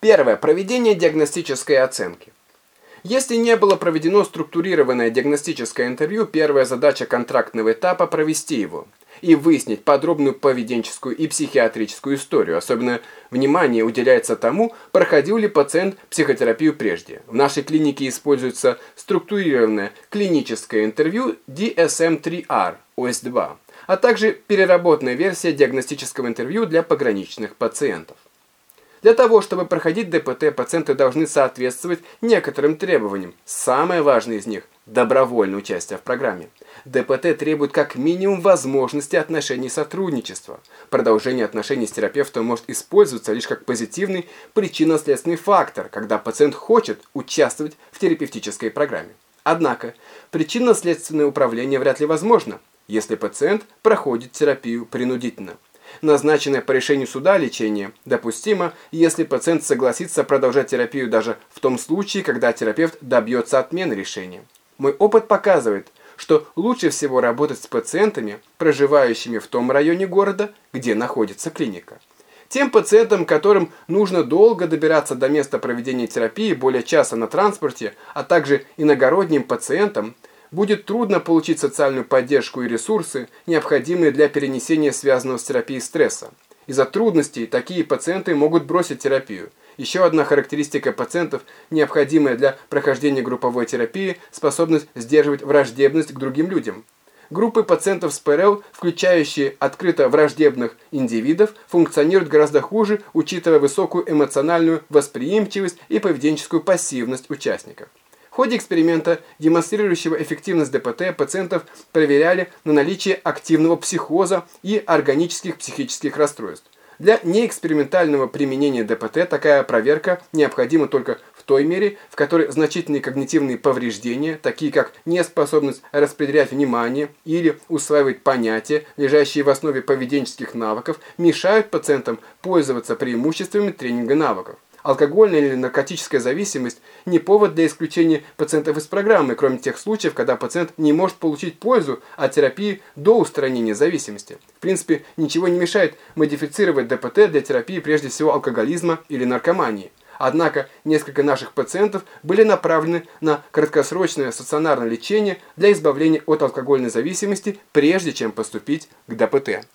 Первое. Проведение диагностической оценки. Если не было проведено структурированное диагностическое интервью, первая задача контрактного этапа – провести его и выяснить подробную поведенческую и психиатрическую историю. Особенно внимание уделяется тому, проходил ли пациент психотерапию прежде. В нашей клинике используется структурированное клиническое интервью DSM-3R, OS2, а также переработанная версия диагностического интервью для пограничных пациентов. Для того, чтобы проходить ДПТ, пациенты должны соответствовать некоторым требованиям. Самое важное из них – добровольное участие в программе. ДПТ требует как минимум возможности отношений сотрудничества. Продолжение отношений с терапевтом может использоваться лишь как позитивный причинно-следственный фактор, когда пациент хочет участвовать в терапевтической программе. Однако, причинно-следственное управление вряд ли возможно, если пациент проходит терапию принудительно. Назначенное по решению суда лечение допустимо, если пациент согласится продолжать терапию даже в том случае, когда терапевт добьется отмены решения. Мой опыт показывает, что лучше всего работать с пациентами, проживающими в том районе города, где находится клиника. Тем пациентам, которым нужно долго добираться до места проведения терапии, более часто на транспорте, а также иногородним пациентам, будет трудно получить социальную поддержку и ресурсы, необходимые для перенесения связанного с терапией стресса. Из-за трудностей такие пациенты могут бросить терапию. Еще одна характеристика пациентов, необходимая для прохождения групповой терапии, способность сдерживать враждебность к другим людям. Группы пациентов с ПРЛ, включающие открыто враждебных индивидов, функционируют гораздо хуже, учитывая высокую эмоциональную восприимчивость и поведенческую пассивность участников. Ходе эксперимента, демонстрирующего эффективность ДПТ, пациентов проверяли на наличие активного психоза и органических психических расстройств. Для неэкспериментального применения ДПТ такая проверка необходима только в той мере, в которой значительные когнитивные повреждения, такие как неспособность распределять внимание или усваивать понятия, лежащие в основе поведенческих навыков, мешают пациентам пользоваться преимуществами тренинга навыков. Алкогольная или наркотическая зависимость не повод для исключения пациентов из программы, кроме тех случаев, когда пациент не может получить пользу от терапии до устранения зависимости. В принципе, ничего не мешает модифицировать ДПТ для терапии прежде всего алкоголизма или наркомании. Однако несколько наших пациентов были направлены на краткосрочное стационарное лечение для избавления от алкогольной зависимости, прежде чем поступить к ДПТ.